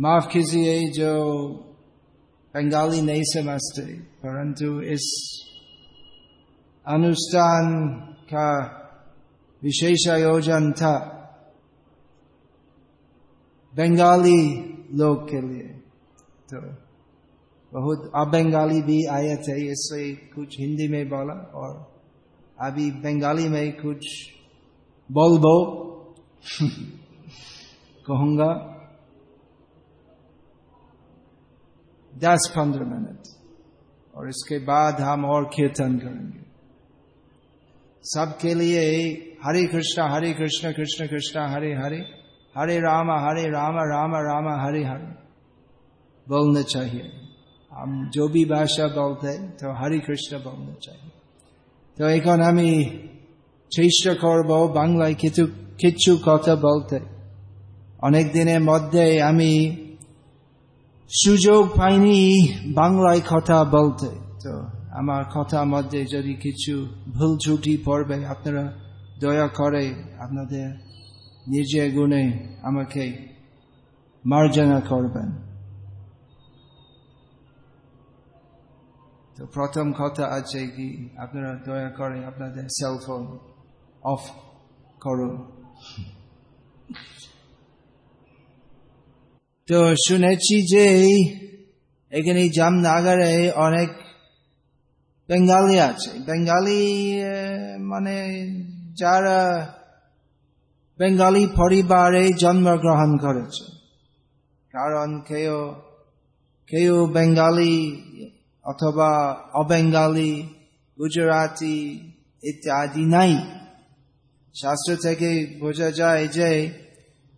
माफ़ कीजिए जो बंगाली नहीं समझते परंतु इस अनुष्ठान का विशेष आयोजन था बंगाली लोग के लिए तो बहुत अबंगाली भी आए थे इसलिए कुछ हिंदी में बोला और अभी बंगाली में कुछ बोल बो कहूँगा दस पंद्रह मिनट और इसके बाद हम और कीर्तन करेंगे सबके लिए हरे कृष्णा हरे कृष्ण कृष्ण कृष्ण हरे हरे हरे राम हरे राम राम राम हरे हरे बोलना चाहिए हम जो भी भाषा बोलते तो हरे कृष्ण बोलना चाहिए তো এখন আমি চেষ্টা করব বাংলায় কিছু কিছু কথা বলতে অনেক দিনের মধ্যে আমি সুযোগ পাইনি বাংলায় কথা বলতে। তো আমার কথার মধ্যে যদি কিছু ভুল ত্রুটি পড়বে, আপনারা দয়া করে আপনাদের নিজের গুণে আমাকে মার্জনা করবেন। তো প্রথম কথা আছে কি, আপনারা দয়া করে আপনাদের সেলফোন অফ করুন। তো শুনেছি যে এখানে জামনগরে অনেক বেঙ্গালি আছে। বেঙ্গালি মানে যারা বেঙ্গালি পরিবারে জন্মগ্রহণ করেছে, কারণ কেউ কেউ বেঙ্গালি অথবা অবেঙ্গালি, গুজরাটি ইত্যাদি নাই। শাস্ত্র থেকে বোঝা যায় যে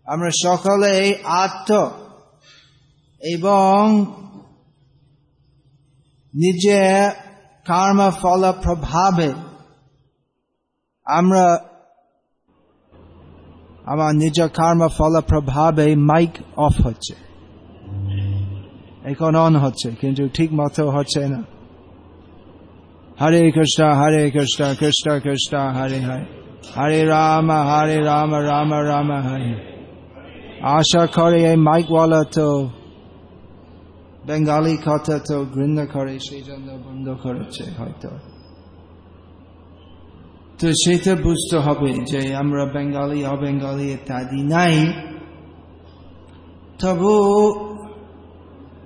আমরা সকলে আত্ম এবং নিজে কর্ম ফল প্রভাবে আমরা আমার নিজ কর্ম ফল প্রভাবে মাইক অফ হচ্ছে। এখন অন হচ্ছে, কিন্তু ঠিক মতো হচ্ছে না। হরে কৃষ্ণ হরে কৃষ্ণ কৃষ্ণ কৃষ্ণ, হরে হরে। হরে রাম হরে রাম রাম রাম হরে। আশা করে এই মাইকওয়ালা তো বেঙ্গালি কথা তো ঘৃণা করে সেই জন্য বন্ধ করেছে হয়তো তো সেটা বুঝতে হবে যে আমরা বেঙ্গালি অবেঙ্গালি ইত্যাদি নাই তবু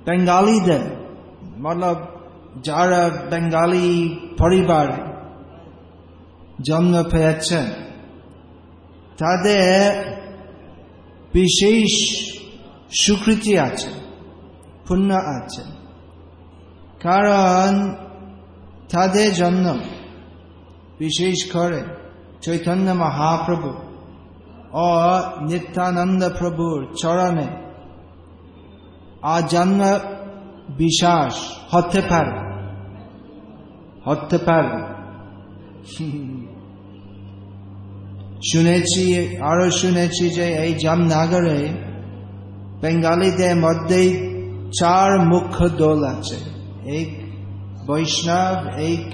বেঙ্গালিদের মতলব যারা বেঙ্গালি পরিবার জন্ম পেয়েছেন তাদের বিশেষ স্বীকৃতি আছে পুণ্য আছে। কারণ তাদের জন্য, বিশেষ করে চৈতন্য মহাপ্রভু ও নিত্যানন্দ প্রভুর চরণে আজন্ম বিশ্বাস হতে পারে। হতে পারে। শুনেছি, আরও শুনেছি যে এই জামনগরে, বেঙ্গালীদের মধ্যে চার মুখ্য দল আছে। এক বৈষ্ণব, এক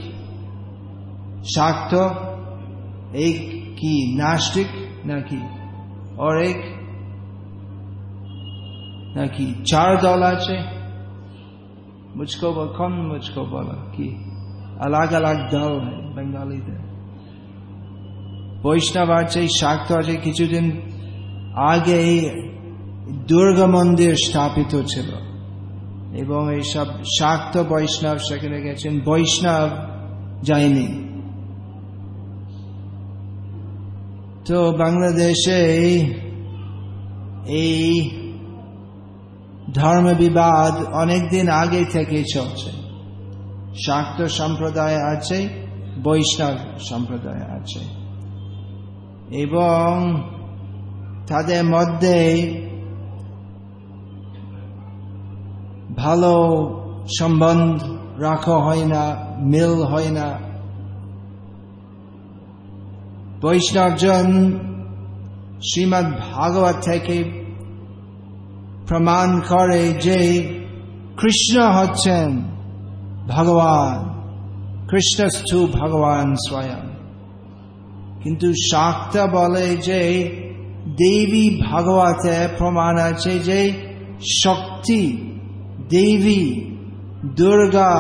শাক্ত, এক কি, নাস্তিক নাকি ওর এক নাকি চার দল আছে। মুজকো কম মুজকো বল, কি? আলাগ আলাগ দল বেঙ্গালীদের বৈষ্ণব আছে, শাক্ত আছে, কিছুদিন আগে দুর্গা মন্দির স্থাপিত ছিল। এবং এইসব শাক্ত বৈষ্ণব সেখানে গেছেন। বৈষ্ণব যায়নি। তো বাংলাদেশে এই ধর্ম বিবাদ অনেকদিন আগে থেকে চলছে। শাক্ত সম্প্রদায় আছে, বৈষ্ণব সম্প্রদায় আছে। এবং তাদের মধ্যে ভালো সম্বন্ধ রাখা হয় না, মিল হয় না। বৈষ্ণবজন শ্রীমৎ ভাগবত থেকে প্রমাণ করে যে কৃষ্ণ হচ্ছেন ভগবান কৃষ্ণস্থু ভগবান স্বয়ং। কিন্তু শাক্ত বলে যে দেবী ভাগবতে প্রমাণ আছে যে শক্তি দেবী, দুর্গা,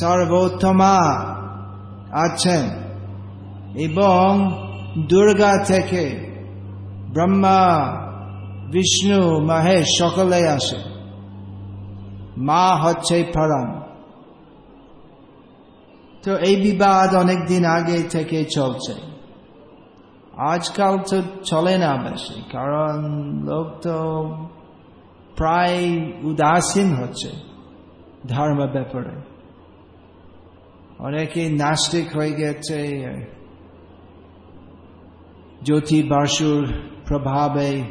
সর্বোত্তমা আছেন এবং দুর্গা থেকে ব্রহ্মা, বিষ্ণু, মহেশ সকলে আসে। মা হচ্ছে পরম তো এই বিবাদ অনেকদিন আগে থেকে চলছে। আজকাল তো চলে না বেশি, কারণ লোক তো প্রায় উদাসীন হচ্ছে ধর্ম ব্যাপারে। অনেকে নাস্তিক হয়ে গেছে। জ্যোতি বাসুর প্রভাবে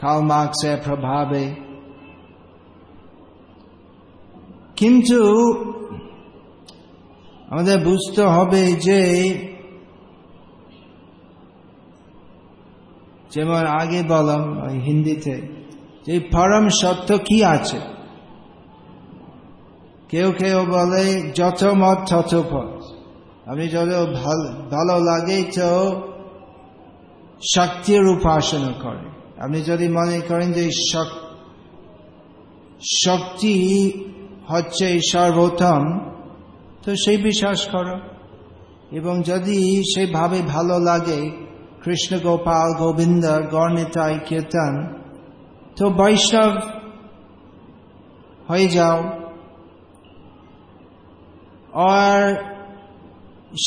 কাল মার্কসের প্রভাবে। কিন্তু আমাদের বুঝতে হবে যে, যেমন আগে বললাম হিন্দিতে যে পরম সত্য কি আছে? কেউ কেউ বলে, যত মত, তত পথ। আমি যত ভালো লাগে, তো শক্তির উপাসনা করে। আপনি যদি মনে করেন যে শক্তি হচ্ছে সর্বোত্তম, তো সেই বিশ্বাস করো। এবং যদি সেভাবে ভালো লাগে, কৃষ্ণ গোপাল গোবিন্দ গণিতাই কীর্তন তো বৈষ্ণব, হয়ে যাও। আর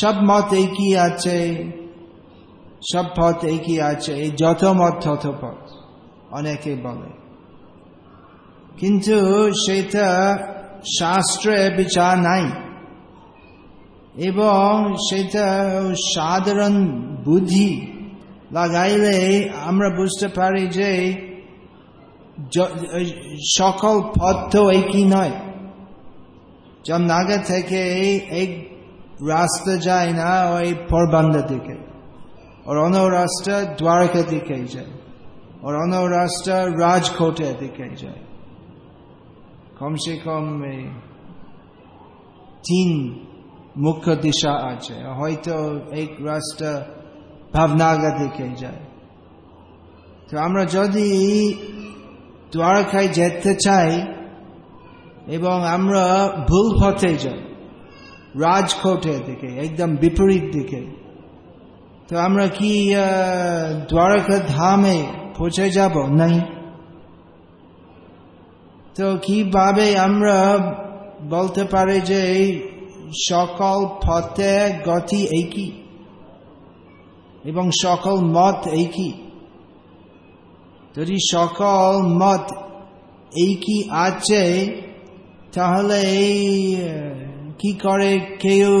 সব মত একই আছে, সব পথ একই আছে, এই যত মত তত পথ, অনেকে বলে। কিন্তু সেটা শাস্ত্রে বিচার নাই। এবং সেটা সাধারণ বুদ্ধি লাগাইলে আমরা বুঝতে পারি যে সকল পথ তো একই নয়। জমনাগর থেকে এক রাস্তা যায় না, ওই পোরবন্দর দিকে। ওর অন্য রাস্তা দ্বারকা দিকে যায়। ওর অন্য রাস্তা রাজকোটের দিকে যায়। কমসে কম তিন মুখ্য দিশা আছে। হয়তো এক রাস্তা ভাবনাগা দিকে যায়। তো আমরা যদি দ্বারকায় যেতে চাই এবং আমরা ভুল পথে যাই। রাজকোটের দিকে, একদম বিপরীত দিকে। তো আমরা কি দ্বারকা ধামে পৌঁছে যাব? নাই। তো কীভাবে আমরা বলতে পারি যে এই সকল পথে গতি একই এবং সকল মত একই? যদি সকল মত একই আছে, তাহলে কি করে কেউ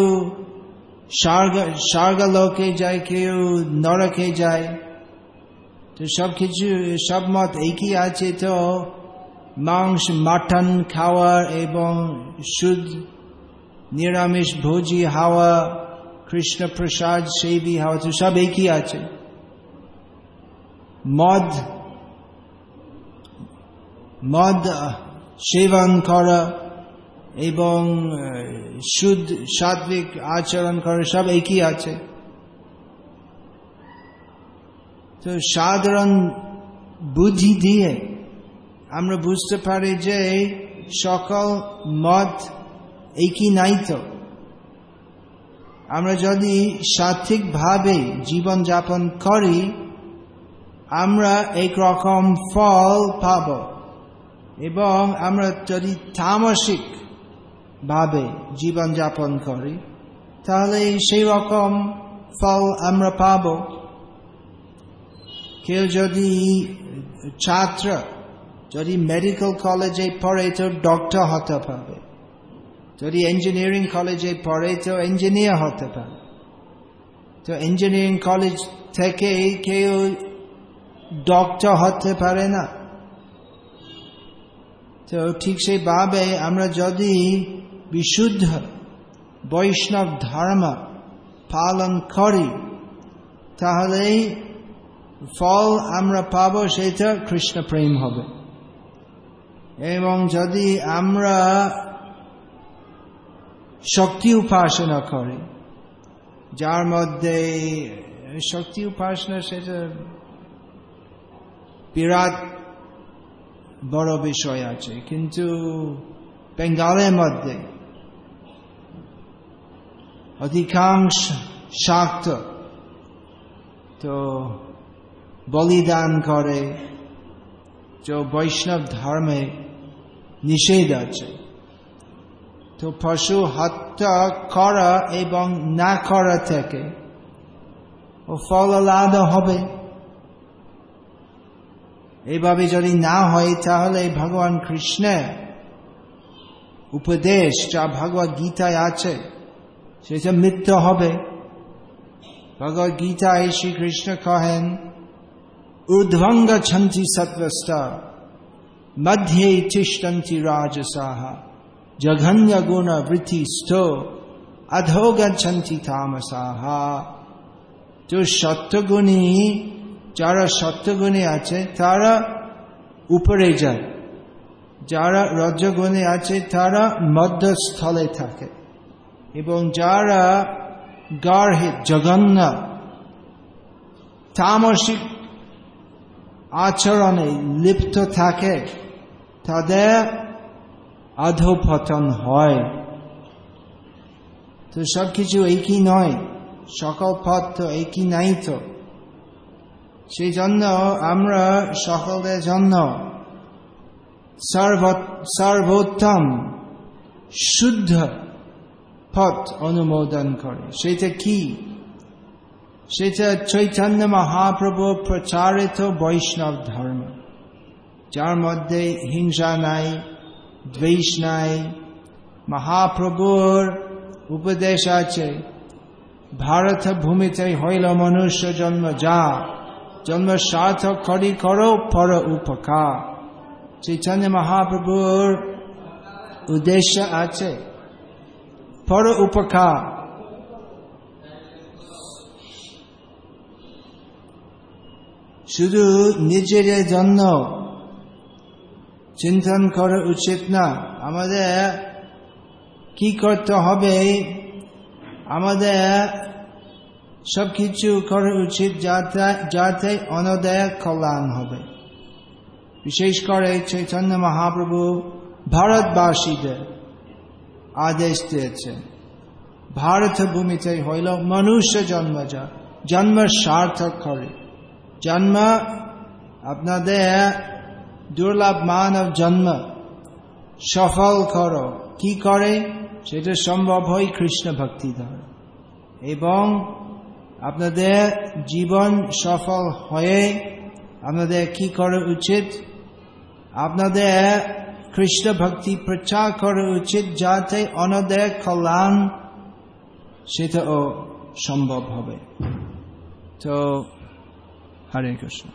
স্বর্গলোকে যায়, কেউ নরকে যায়? তো সব কিছু, সব মত একই আছে তো? মাংস, মাটন খাওয়া এবং শুদ্ধ নিরামিষ ভোজি হাওয়া কৃষ্ণ প্রসাদ সেবী হাওয়া, তো সব একই আছে। মদ মদ, সেবন করা এবং শুদ্ধ সাত্বিক আচরণ করা সব একই আছে। তো সাধারণ বুদ্ধি দিয়ে আমরা বুঝতে পারি যে সকল মত একই নাই তো। আমরা যদি সাত্বিকভাবে জীবনযাপন করি, আমরা এক রকম ফল পাব। এবং আমরা যদি তামসিক ভাবে জীবনযাপন করি, তাহলে সেই রকম ফল আমরা পাব। কেউ যদি ছাত্র, যদি মেডিকেল কলেজে পড়ে তো ডক্টর হতে পারবে। যদি ইঞ্জিনিয়ারিং কলেজে পড়ে তো ইঞ্জিনিয়ার হতে পারে তো ইঞ্জিনিয়ারিং কলেজ থেকে কেউ ডক্টর হতে পারে না। তো ঠিক সেইভাবে আমরা যদি বিশুদ্ধ বৈষ্ণব ধর্ম পালন করি তাহলে ফল আমরা পাব সেটা কৃষ্ণ প্রেম হবে। এবং যদি আমরা শক্তি উপাসনা করি, যার মধ্যে শক্তি উপাসনা, সেটা বিরাট বড় বিষয় আছে, কিন্তু বেঙ্গালের মধ্যে অধিকাংশ শাক্ত তো বলিদান করে যে বৈষ্ণব ধর্মে নিষেধ আছে। তো পশু হত্যা করা এবং না করা থেকে ও ফল আলাদা হবে। এইভাবে যদি না হয়, তাহলে ভগবান কৃষ্ণের উপদেশ যা ভগবত গীতায় আছে সেটা মিথ্য হবে। ভগবত গীতায় শ্রীকৃষ্ণ কহেন ঊর্ধ্বঙ্গ ছন্তি সত্বস্তা মধ্যে তিষ্ঠন্তি রাজসাহা, জঘন্য গুণ বৃত্তিস্থ অধোগচ্ছন্তি তামসাহা। তো সত্যগুণী যারা সত্যগুণী আছে, তারা উপরে যায়। যারা রজগুণে আছে, তারা মধ্যস্থলে থাকে। এবং যারা গার্হিত জঘন্য, তামসিক আচরণে লিপ্ত থাকে, তাদের অধপতন হয়। তো সবকিছু একই নয়, সকল পথ তো একই নাই তো। সেই জন্য আমরা সকলের জন্য। সর্বোত্তম শুদ্ধ পথ অনুমোদন করে। সেটা কি? সেটা চৈতন্য মহাপ্রভু প্রচারিত বৈষ্ণব ধর্ম। যার মধ্যে হিংসা নাই, দ্বেষ নাই, মহাপ্রভুর উপদেশ আছে ভারত ভূমিতে হইল মনুষ্য জন্ম যা জন্ম সার্থক করি করো পর উপকার চৈতন্য মহাপ্রভুর উদ্দেশ্য আছে পর উপকার শুধু নিজের জন্য চিন্তন করা উচিত না আমাদের কি করতে হবে আমাদের সবকিছু করা উচিত যাতে যাতে অনদয় কল্যাণ হবে। বিশেষ করে চৈতন্য মহাপ্রভু ভারতবাসীদের আদেশ দিয়েছে ভারত ভূমিতে হইল মনুষ্য জন্ম যা, জন্ম সার্থক করে। জন্ম আপনাদের দুর্লভ মানব জন্ম। সফল করো। কি করে? সেটা সম্ভব হয় কৃষ্ণ ভক্তি দ্বারা এবং আপনাদের জীবন সফল হয়ে আপনাদের কি করা উচিত? আপনাদের কৃষ্ণ ভক্তি প্রচার করা উচিত যাতে অনদের কল্যাণ সেটাও সম্ভব হবে। তো হরে কৃষ্ণ।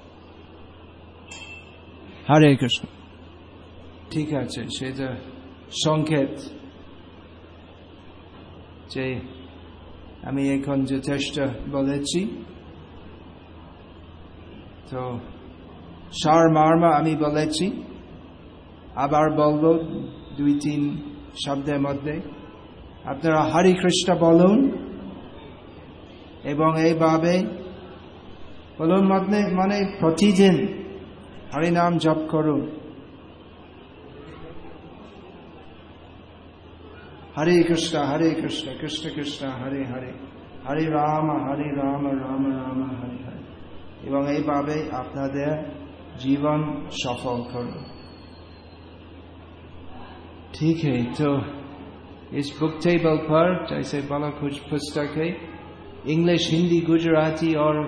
হরে কৃষ্ণ। ঠিক আছে, সেটা সংকেত। যে আমি এখন যথেষ্ট বলেছি, তো সার মার্মা আমি বলেছি, আবার বলব দুই তিন শব্দের মধ্যে। আপনারা হরে কৃষ্ণ বলুন। এবং এইভাবে বলুন মানে মানে প্রতিদিন হরিনাম জপ করুন। হরে কৃষ্ণ হরে কৃষ্ণ কৃষ্ণ কৃষ্ণ হরে হরে হরে রাম হরে রাম রাম রাম হরে হরে এবং এইভাবে আপনাদের जीवन सफल करो ठीक है तो इस बुक टेबल पर जैसे बड़ा कुछ पुस्तक है इंग्लिश हिंदी गुजराती और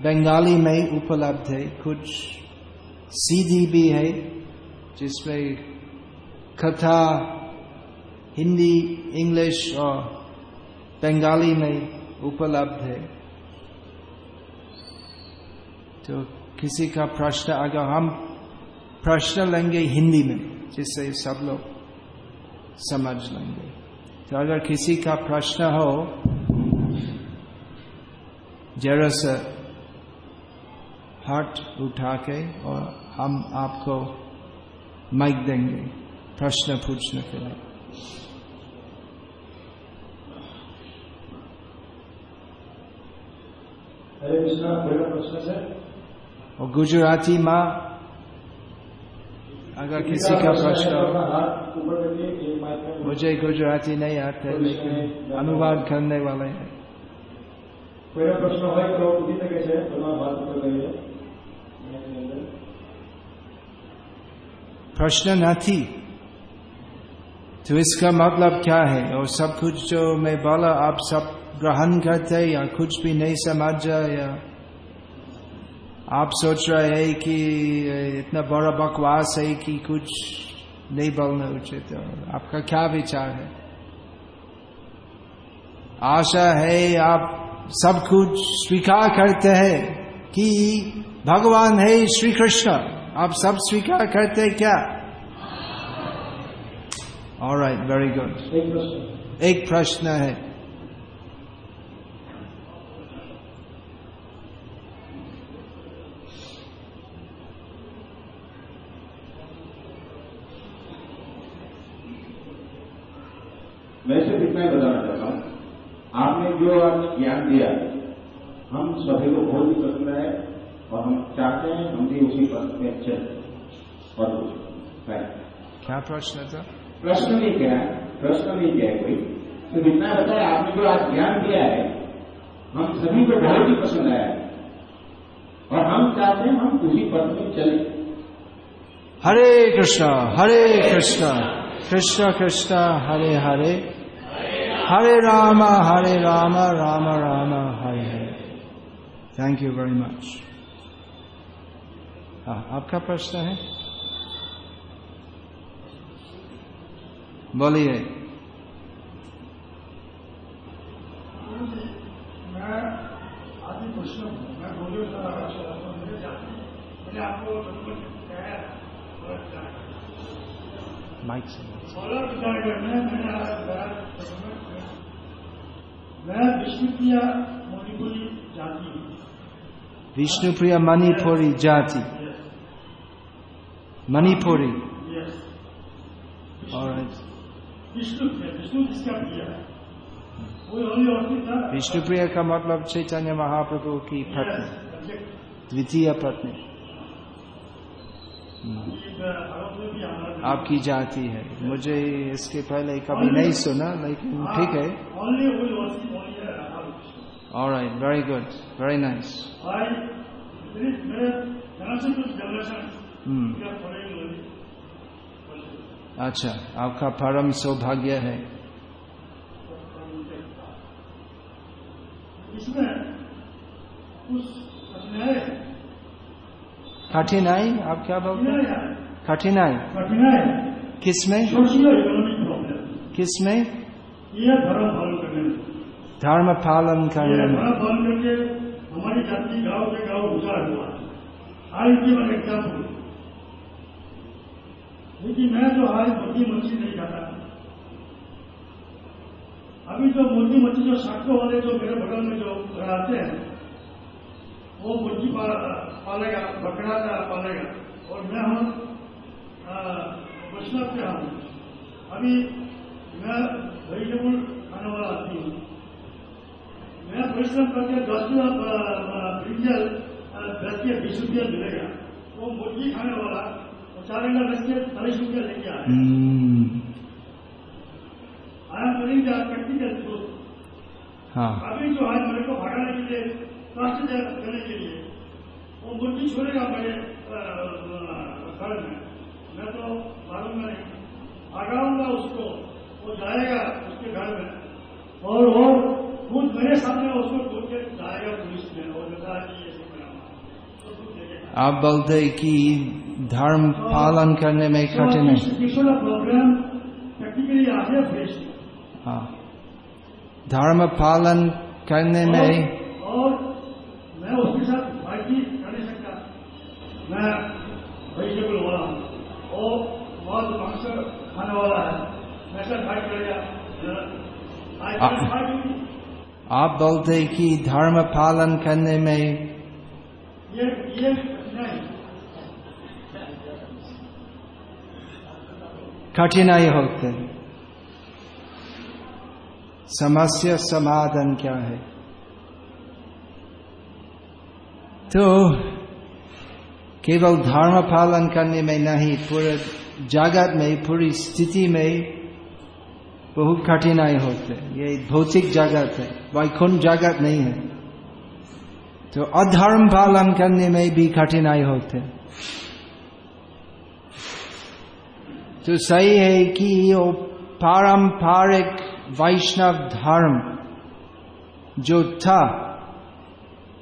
बंगाली में उपलब्ध है कुछ सीडी भी है जिसमें कथा हिंदी, इंग्लिश और बंगाली में उपलब्ध है। तो किसी का प्रश्न, अगर हम प्रश्न लेंगे हिंदी में, जिससे सब लोग समझ लेंगे। तो अगर किसी का प्रश्न हो, जरा से हाथ उठा के और हम आपको माइक देंगे, प्रश्न पूछने के लिए। मेरा प्रश्न है और गुजराती माँ अगर किसी का प्रश्न मुझे गुजराती नहीं आते लेकिन अनुवाद करने वाले हैं। प्रश्न न थी तो इसका मतलब क्या है? और सब कुछ जो मैं बोला आप सब ग्रहण करते या कुछ भी नहीं समझ या आप सोच रहे हैं कि इतना बड़ा बकवास है कि कुछ नहीं बोलना उचित आपका क्या विचार है आशा है आप सब कुछ स्वीकार करते हैं कि भगवान है श्री कृष्ण आप सब स्वीकार करते हैं क्या और राइट वेरी गुड एक प्रश्न है मैं सिर्फ़ इतना ही बताना चाहता हूँ आपने जो आज ज्ञान दिया हम सभी को बहुत ही पसंद है और हम चाहते हैं हम भी उसी पद में चले। और क्या प्रश्न था? प्रश्न नहीं क्या प्रश्न नहीं क्या है कोई? सिर्फ़ इतना बताया आपने जो आज ज्ञान दिया है हम सभी को बहुत ही पसंद आया है। और हम चाहते हैं हम उसी पथ में चले। Hare Krishna Hare Krishna Krishna Krishna Hare Hare. Hare Ram Hare Ram Ram Ram Hare Hare. Thank you very much आपका प्रश्न है? बोलिए। मैं मैं आपको माइक से। मैं विष्णुप्रिया मणिपुरी जाति विष्णुप्रिया मणिपुरी जाति। मणिपुरी। विष्णु। विष्णु जिसका विष्णुप्रिया का मतलब चैतन्य महाप्रभु की पत्नी। द्वितीय पत्नी। आपकी जाति है। मुझे इसके पहले कभी नहीं सुना लेकिन ठीक है। और वेरी गुड वेरी. Hmm. अच्छा आपका परम सौभाग्य है इसमें कुछ कठिनाई आप क्या बोलते हैं? कठिनाई किसमें किसमें ये धर्म पालन करने में। धर्म पालन करने में। हमारी जाति गाँव के गाँव घुसा हुआ। आज की मैं एग्ज़ाम्पल लेकिन मैं तो आज मोटी मच्छी नहीं खाता अभी जो मुर्गी मच्छी जो साक्ष्य वाले जो मेरे बगल में जो रहते हैं वो मुर्गी पालेगा बकरा का पालेगा। और मैं हूँ वैष्णव से हूँ। अभी मैं वेजिटेबल खाने वाला आदमी हूँ। मैं परिश्रम करके दस ब्रिंजल दस के बीस रुपया मिलेगा। वो मुर्गी खाने वाला चारेगा दस के चालीस रुपया लेके आए आई एम करिंग प्रैक्टिकल हाँ। अभी जो आज मेरे को भगाने के लिए राष्ट्र करने के लिए वो मुर्गी छोड़ेगा मेरे घर में। मैं तो मालूम नहीं। भगाऊँगा उसको। वो जाएगा उसके घर में। और वो खुद मेरे सामने उसको ढूंढ के जाएगा पुलिस में। और बता आप बोलते कि धर्म पालन करने में कठिन है। प्रोग्राम प्रैक्टिकली आगे हाँ। धर्म पालन करने में मैं उसके साथ बातचीत कर नहीं सकता मैं वेजिटेबल वाला हूँ और बहुत मांस खाने वाला है। वैसा फाइट करेगा आप बोलते कि धर्म पालन करने में ये ये नहीं। कठिनाई होते समस्या समाधान क्या है? तो केवल धर्म पालन करने में नहीं, पूरे जगत में, पूरी स्थिति में बहुत कठिनाई होते। ये भौतिक जगत है, वैकुंठ जगत नहीं है। तो अधर्म पालन करने में भी कठिनाई होते। तो सही है कि वो पारंपरिक वैष्णव धर्म जो था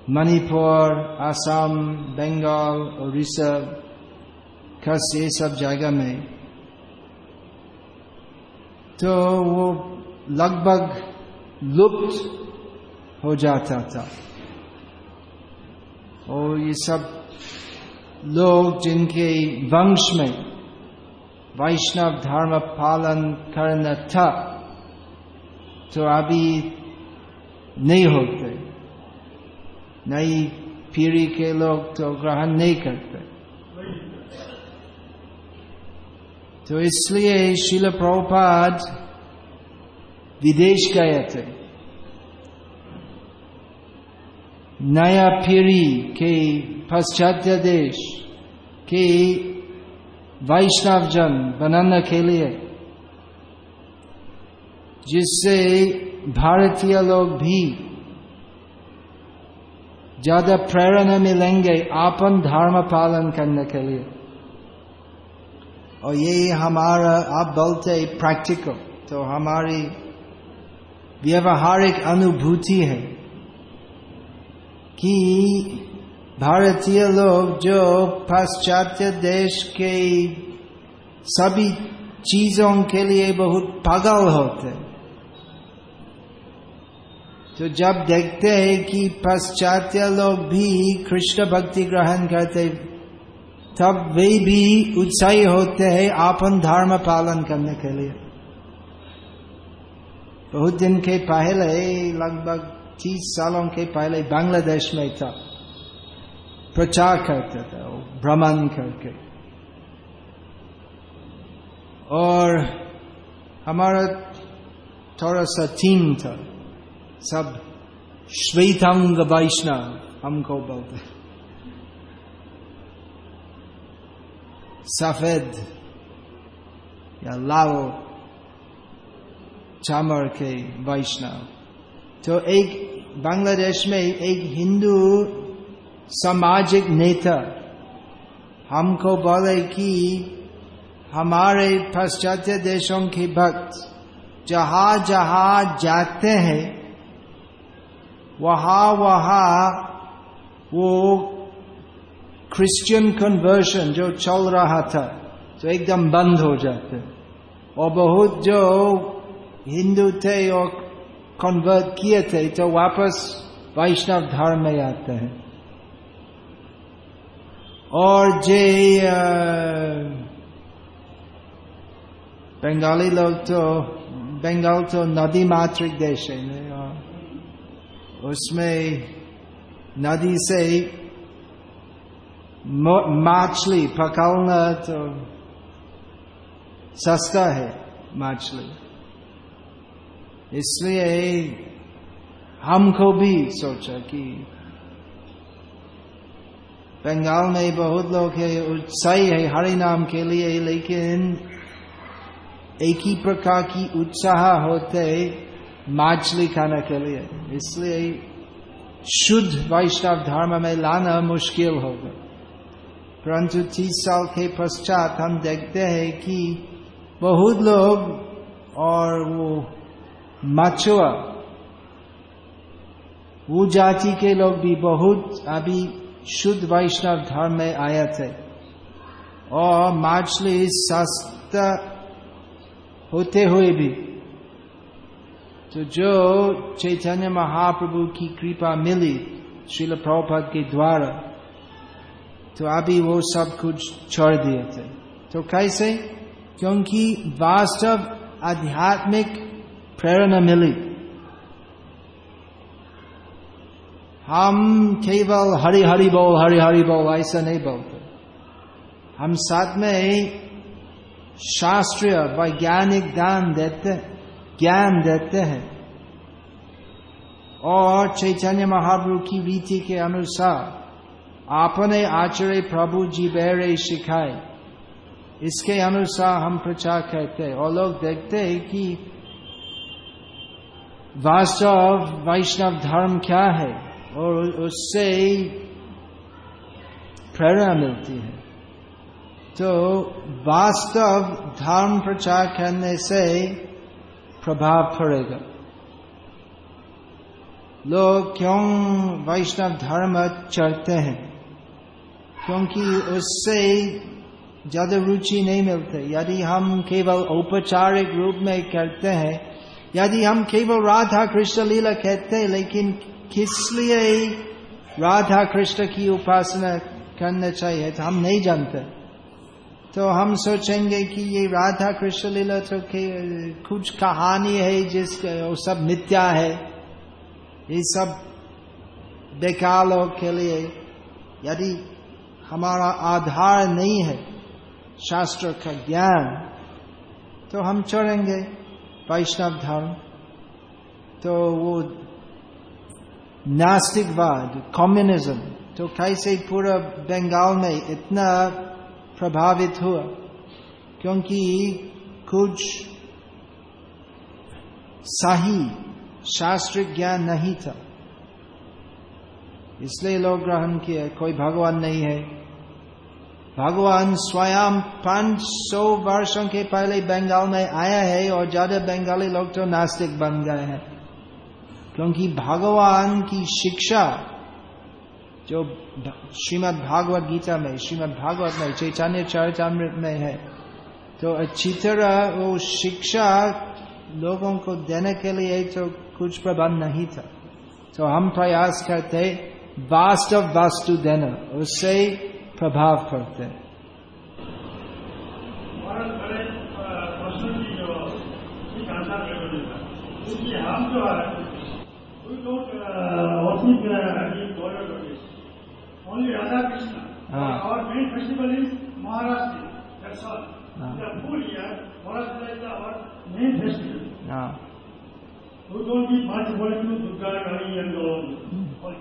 मणिपुर असम बंगाल उड़ीसा, खस ये सब जगह में। तो वो लगभग लुप्त हो जाता था। और ये सब लोग जिनके वंश में वैष्णव धर्म पालन करना था तो अभी नहीं होते। नई पीढ़ी के लोग तो ग्रहण नहीं करते। तो इसलिए शिल प्रभुपाद विदेश गए थे। नया पीढ़ी के पाश्चात्य देश के वैष्णव जन बनाने के लिए, जिससे भारतीय लोग भी ज़्यादा प्रेरणा मिलेंगे आपन धर्म पालन करने के लिए और यही हमारा आप बोलते प्रैक्टिकल तो हमारी व्यवहारिक अनुभूति है कि भारतीय लोग जो पाश्चात्य देश के सभी चीज़ों के लिए बहुत पागल होते तो जब देखते हैं कि पाश्चात्य लोग भी कृष्ण भक्ति ग्रहण करते तब वे भी उत्साही होते हैं आपन धर्म पालन करने के लिए। बहुत दिन के पहले, लगभग तीस सालों के पहले बांग्लादेश में था। प्रचार करते थे, भ्रमण करके। और हमारा थोड़ा सा थीम था। सब श्वेतांग वैष्णव, हमको बोलते सफ़ेद या लाल चामर के वैष्णव। तो एक बांग्लादेश में एक हिंदू सामाजिक नेता हमको बोले कि हमारे पाश्चात्य देशों के भक्त जहाँ जहाँ जाते हैं वहाँ वहाँ वो क्रिश्चियन कन्वर्शन जो चल रहा था तो एकदम बंद हो जाते। और बहुत जो हिंदू थे और कन्वर्ट किए थे तो वापस वैष्णव धर्म में आते हैं। और जे बंगाली लोग तो बंगाल तो नदी मात्रिक देश है उसमें नदी से मछली पकाना तो सस्ता है मछली। इसलिए हमको भी सोचा कि बंगाल में बहुत लोग है, उत्साही है हरि नाम के लिए, लेकिन एक ही प्रकार की उत्साह होते मछली खाने के लिए। इसलिए शुद्ध वैष्णव धर्म में लाना मुश्किल होगा। परंतु तीस साल के पश्चात हम देखते हैं कि बहुत लोग और वो मछुआ, वो जाति के लोग भी बहुत अभी शुद्ध वैष्णव धर्म में आए थे। और माछली सस्ता होते हुए भी तो जो चैतन्य महाप्रभु की कृपा मिली श्रील प्रभुपद के द्वारा तो अभी वो सब कुछ छोड़ दिए थे। तो कैसे? क्योंकि वास्तव आध्यात्मिक प्रेरणा मिली। हम केवल हरि हरि बोल हरि हरि बोल, ऐसा नहीं बोलते। हम साथ में शास्त्रीय वैज्ञानिक दान देते ज्ञान देते हैं। और चैतन्य महाप्रभु की रीति के अनुसार आपने आचरे प्रभु जी बेरे सिखाए। इसके अनुसार हम प्रचार करते और लोग देखते हैं कि वास्तव वैष्णव धर्म क्या है, और उससे प्रेरणा मिलती है। तो वास्तव धर्म प्रचार करने से प्रभाव पड़ेगा। लोग क्यों वैष्णव धर्म चढ़ते हैं? क्योंकि उससे ज़्यादा रुचि नहीं मिलते। यदि हम केवल औपचारिक रूप में करते हैं, यदि हम केवल राधा कृष्ण लीला कहते हैं, लेकिन किस लिए राधा कृष्ण की उपासना करना चाहिए तो हम नहीं जानते। तो हम सोचेंगे कि ये राधा कृष्ण लीला तो कुछ कहानी है जिस, वो सब मिथ्या है। ये सब बेकार लोग के लिए यदि हमारा आधार नहीं है, शास्त्र का ज्ञान तो हम चढ़ेंगे वैष्णव धर्म। तो वो नास्तिकवाद कम्युनिज्म तो कैसे पूरा बंगाल में इतना प्रभावित हुआ, क्योंकि कुछ सही शास्त्र ज्ञान नहीं था। इसलिए लोग ग्रहण किए, कोई भगवान नहीं है। भगवान स्वयं पाँच सौ वर्षों के पहले बंगाल में आया है और ज़्यादा बंगाली लोग तो नास्तिक बन गए हैं, क्योंकि भगवान की शिक्षा जो श्रीमद् भागवत गीता में श्रीमद् भागवत में चैतन्य चरितमृत में है। तो अच्छी तरह वो शिक्षा लोगों को देने के लिए तो कुछ प्रबंध नहीं था। तो हम प्रयास करते, वास्तव वास्तु देना, उससे प्रभाव पड़ते। हम जो है we don't uh, worship uh, in God Only Radha Krishna. Ah. Our main festival is Maharashtra. That's all. Ah. The full year, Maharashtra is our main festival. हाँ We don't give much worship to Durga, Kali and all. all.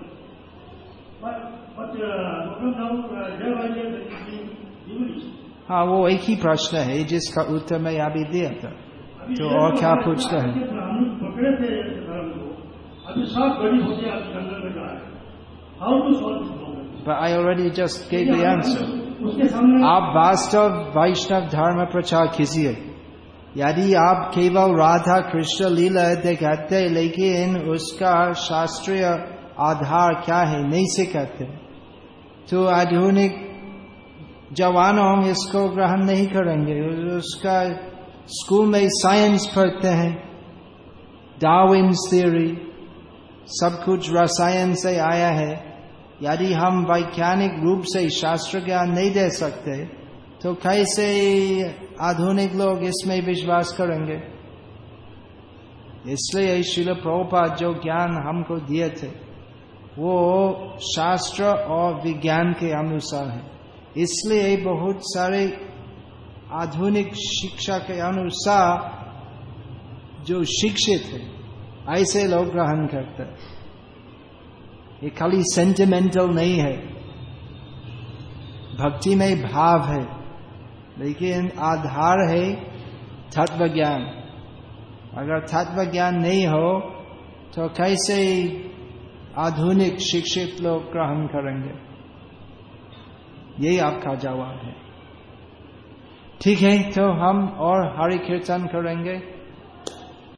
But, but uh, now, uh, year, they are being diminished. हाँ वो एक ही प्रश्न है जिसका उत्तर मैं अभी दिया था तो और क्या पूछते हैं? पकड़े थे धर्म को अभी सब गरीब होके आप जंगल में जा रहे हैं how to solve But I already just gave the answer. आप वास्तव वैष्णव धर्म प्रचार कीजिए। यदि आप केवल राधा कृष्ण लीला दिखाते लेकिन उसका शास्त्रीय आधार क्या है, नहीं सिखाते तो आधुनिक जवान जवानों इसको ग्रहण नहीं करेंगे। उसका स्कूल में साइंस पढ़ते हैं। डार्विन्स थ्योरी सब कुछ रसायन से आया है। यदि हम वैज्ञानिक रूप से शास्त्र ज्ञान नहीं दे सकते तो कैसे आधुनिक लोग इसमें विश्वास करेंगे? इसलिए शिल प्रभुपाद जो ज्ञान हमको दिए थे, वो शास्त्र और विज्ञान के अनुसार है। इसलिए बहुत सारे आधुनिक शिक्षा के अनुसार जो शिक्षित है, ऐसे लोग ग्रहण करते हैं। ये खाली सेंटिमेंटल नहीं है। भक्ति में भाव है। लेकिन आधार है तत्व ज्ञान अगर तत्व ज्ञान नहीं हो तो कैसे आधुनिक शिक्षित लोग ग्रहण करेंगे? यही आपका जवाब है। ठीक है तो हम और हरि कीर्तन करेंगे।